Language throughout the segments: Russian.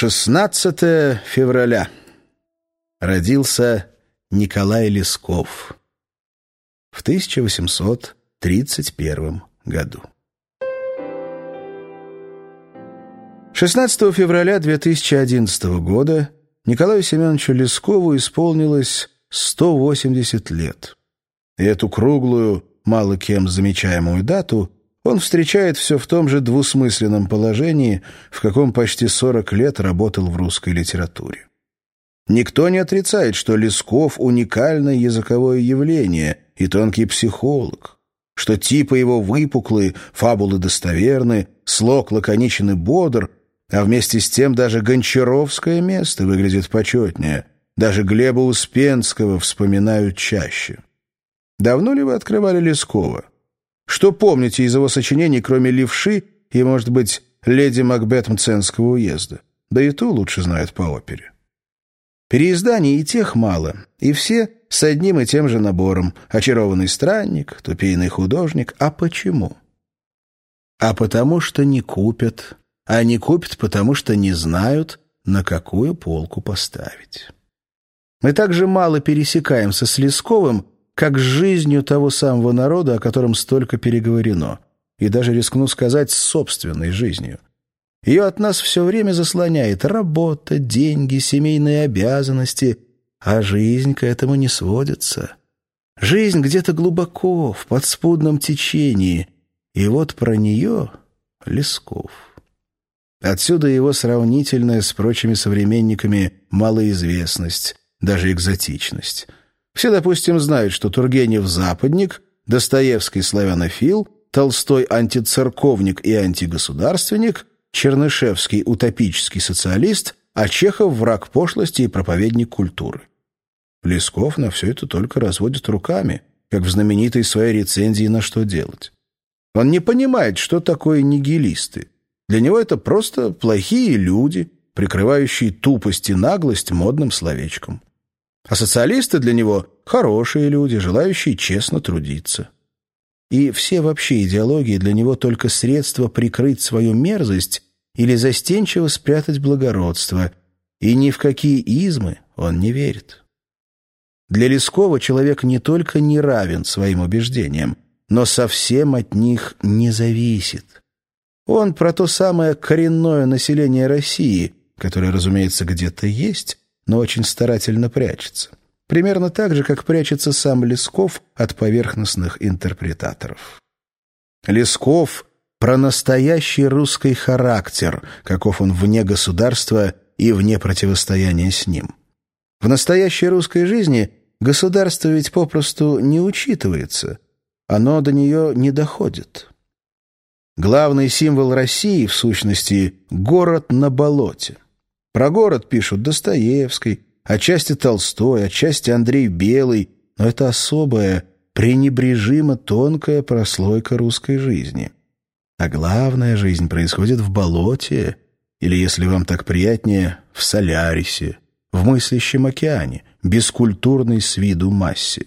16 февраля. Родился Николай Лесков в 1831 году. 16 февраля 2011 года Николаю Семеновичу Лескову исполнилось 180 лет. И эту круглую, мало кем замечаемую дату он встречает все в том же двусмысленном положении, в каком почти 40 лет работал в русской литературе. Никто не отрицает, что Лесков — уникальное языковое явление и тонкий психолог, что типы его выпуклые, фабулы достоверны, слог лаконичен и бодр, а вместе с тем даже Гончаровское место выглядит почетнее, даже Глеба Успенского вспоминают чаще. Давно ли вы открывали Лескова? Что помните из его сочинений, кроме «Левши» и, может быть, «Леди Макбет Мценского уезда»? Да и ту лучше знают по опере. Переизданий и тех мало, и все с одним и тем же набором. Очарованный странник, тупейный художник. А почему? А потому что не купят. А не купят, потому что не знают, на какую полку поставить. Мы также мало пересекаемся с Лесковым, как жизнью того самого народа, о котором столько переговорено, и даже, рискну сказать, собственной жизнью. Ее от нас все время заслоняет работа, деньги, семейные обязанности, а жизнь к этому не сводится. Жизнь где-то глубоко, в подспудном течении, и вот про нее Лесков. Отсюда его сравнительная с прочими современниками малоизвестность, даже экзотичность. Все, допустим, знают, что Тургенев – западник, Достоевский – славянофил, Толстой – антицерковник и антигосударственник, Чернышевский – утопический социалист, а Чехов – враг пошлости и проповедник культуры. Лесков на все это только разводит руками, как в знаменитой своей рецензии «На что делать». Он не понимает, что такое нигилисты. Для него это просто плохие люди, прикрывающие тупость и наглость модным словечком. А социалисты для него – хорошие люди, желающие честно трудиться. И все вообще идеологии для него только средство прикрыть свою мерзость или застенчиво спрятать благородство, и ни в какие измы он не верит. Для Лескова человек не только не равен своим убеждениям, но совсем от них не зависит. Он про то самое коренное население России, которое, разумеется, где-то есть, но очень старательно прячется. Примерно так же, как прячется сам Лесков от поверхностных интерпретаторов. Лесков про настоящий русский характер, каков он вне государства и вне противостояния с ним. В настоящей русской жизни государство ведь попросту не учитывается, оно до нее не доходит. Главный символ России, в сущности, город на болоте. Про город пишут Достоевский, отчасти Толстой, отчасти Андрей Белый, но это особая, пренебрежимо тонкая прослойка русской жизни. А главная жизнь происходит в болоте, или, если вам так приятнее, в Солярисе, в мыслящем океане, бескультурной с виду массе.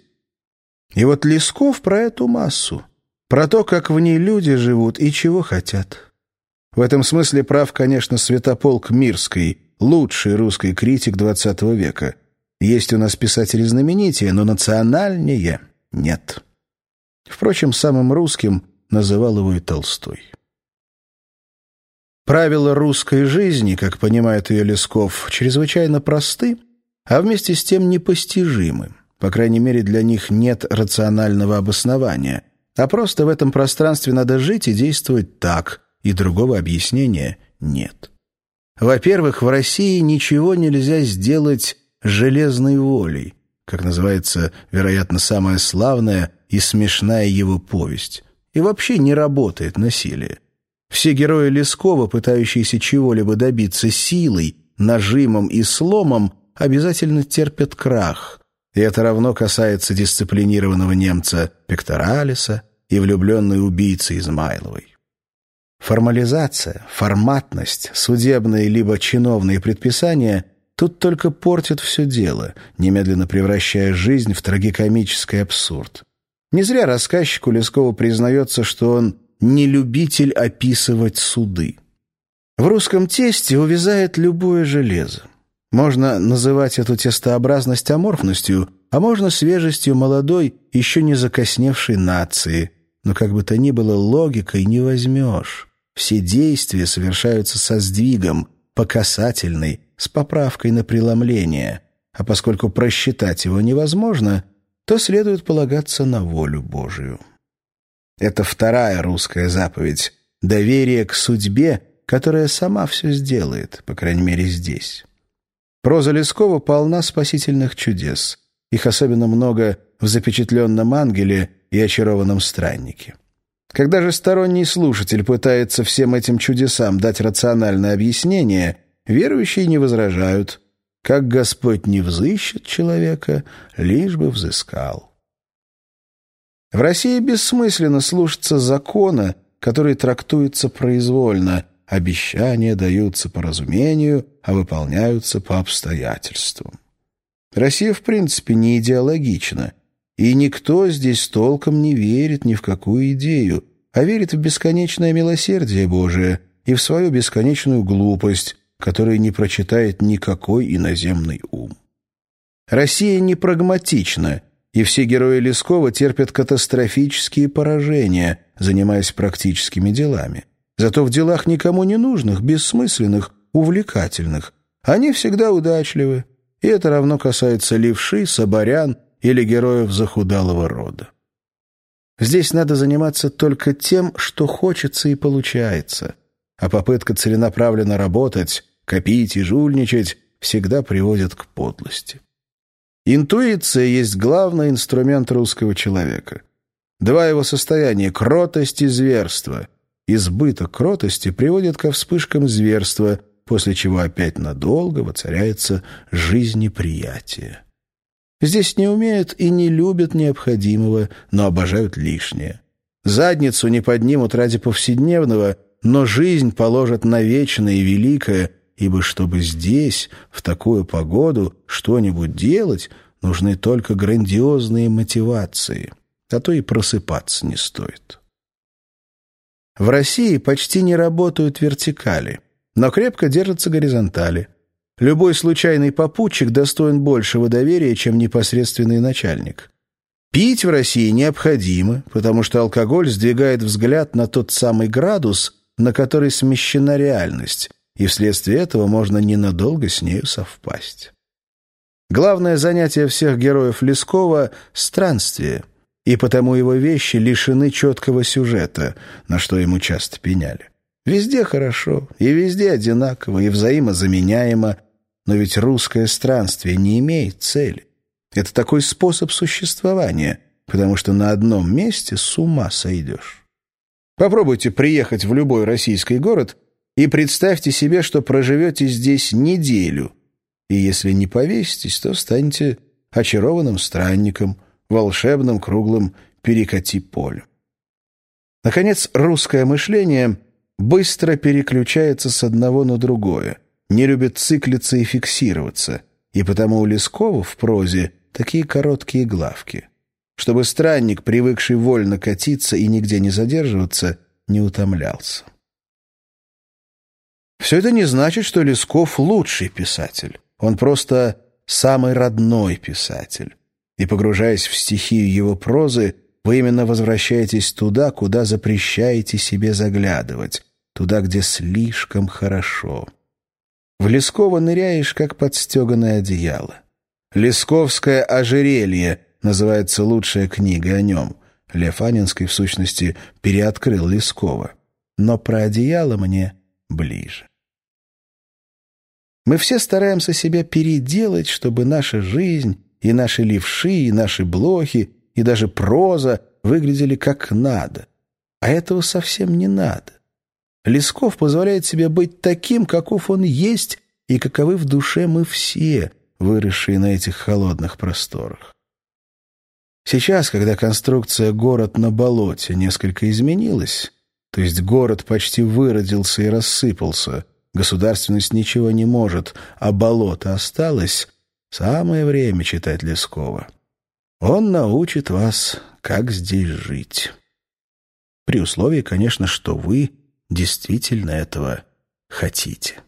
И вот Лесков про эту массу, про то, как в ней люди живут и чего хотят. В этом смысле прав, конечно, Святополк Мирский, лучший русский критик XX века. Есть у нас писатели знаменитее, но национальнее нет. Впрочем, самым русским называл его и Толстой. Правила русской жизни, как понимает ее Лесков, чрезвычайно просты, а вместе с тем непостижимы. По крайней мере, для них нет рационального обоснования, а просто в этом пространстве надо жить и действовать так, и другого объяснения нет. Во-первых, в России ничего нельзя сделать железной волей, как называется, вероятно, самая славная и смешная его повесть. И вообще не работает насилие. Все герои Лескова, пытающиеся чего-либо добиться силой, нажимом и сломом, обязательно терпят крах. И это равно касается дисциплинированного немца Пекторалиса и влюбленной убийцы Измайловой. Формализация, форматность, судебные либо чиновные предписания тут только портят все дело, немедленно превращая жизнь в трагикомический абсурд. Не зря рассказчику Лескову признается, что он не любитель описывать суды. В русском тесте увязает любое железо. Можно называть эту тестообразность аморфностью, а можно свежестью молодой, еще не закосневшей нации. Но как бы то ни было, логикой не возьмешь. Все действия совершаются со сдвигом, по касательной, с поправкой на преломление. А поскольку просчитать его невозможно, то следует полагаться на волю Божию. Это вторая русская заповедь — доверие к судьбе, которая сама все сделает, по крайней мере здесь. Проза Лескова полна спасительных чудес. Их особенно много в запечатленном ангеле и очарованном страннике. Когда же сторонний слушатель пытается всем этим чудесам дать рациональное объяснение, верующие не возражают. Как Господь не взыщет человека, лишь бы взыскал. В России бессмысленно слушаться закона, который трактуется произвольно, Обещания даются по разумению, а выполняются по обстоятельствам. Россия, в принципе, не идеологична, и никто здесь толком не верит ни в какую идею, а верит в бесконечное милосердие Божие и в свою бесконечную глупость, которой не прочитает никакой иноземный ум. Россия не прагматична, и все герои Лескова терпят катастрофические поражения, занимаясь практическими делами. Зато в делах никому не нужных, бессмысленных, увлекательных. Они всегда удачливы, и это равно касается левши, соборян или героев захудалого рода. Здесь надо заниматься только тем, что хочется и получается, а попытка целенаправленно работать, копить и жульничать всегда приводит к подлости. Интуиция есть главный инструмент русского человека. Два его состояния — кротость и зверство — избыток кротости приводит ко вспышкам зверства, после чего опять надолго воцаряется жизнеприятие. Здесь не умеют и не любят необходимого, но обожают лишнее. Задницу не поднимут ради повседневного, но жизнь положат на вечное и великое, ибо чтобы здесь, в такую погоду, что-нибудь делать, нужны только грандиозные мотивации, а то и просыпаться не стоит. В России почти не работают вертикали, но крепко держатся горизонтали. Любой случайный попутчик достоин большего доверия, чем непосредственный начальник. Пить в России необходимо, потому что алкоголь сдвигает взгляд на тот самый градус, на который смещена реальность, и вследствие этого можно ненадолго с нею совпасть. Главное занятие всех героев Лескова — странствие — и потому его вещи лишены четкого сюжета, на что ему часто пеняли. Везде хорошо, и везде одинаково, и взаимозаменяемо, но ведь русское странствие не имеет цели. Это такой способ существования, потому что на одном месте с ума сойдешь. Попробуйте приехать в любой российский город и представьте себе, что проживете здесь неделю, и если не повеситесь, то станете очарованным странником – волшебным круглым перекати полем. Наконец, русское мышление быстро переключается с одного на другое, не любит циклиться и фиксироваться, и потому у Лескова в прозе такие короткие главки, чтобы странник, привыкший вольно катиться и нигде не задерживаться, не утомлялся. Все это не значит, что Лесков лучший писатель. Он просто самый родной писатель и, погружаясь в стихию его прозы, вы именно возвращаетесь туда, куда запрещаете себе заглядывать, туда, где слишком хорошо. В Лескова ныряешь, как под стеганое одеяло. «Лесковское ожерелье» называется лучшая книга о нем. Лев Анинский, в сущности, переоткрыл Лескова. Но про одеяло мне ближе. Мы все стараемся себя переделать, чтобы наша жизнь и наши левши, и наши блохи, и даже проза выглядели как надо. А этого совсем не надо. Лесков позволяет себе быть таким, каков он есть, и каковы в душе мы все, выросшие на этих холодных просторах. Сейчас, когда конструкция «город на болоте» несколько изменилась, то есть город почти выродился и рассыпался, государственность ничего не может, а болото осталось, Самое время читать Лескова. Он научит вас, как здесь жить. При условии, конечно, что вы действительно этого хотите.